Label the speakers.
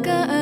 Speaker 1: nag-aaral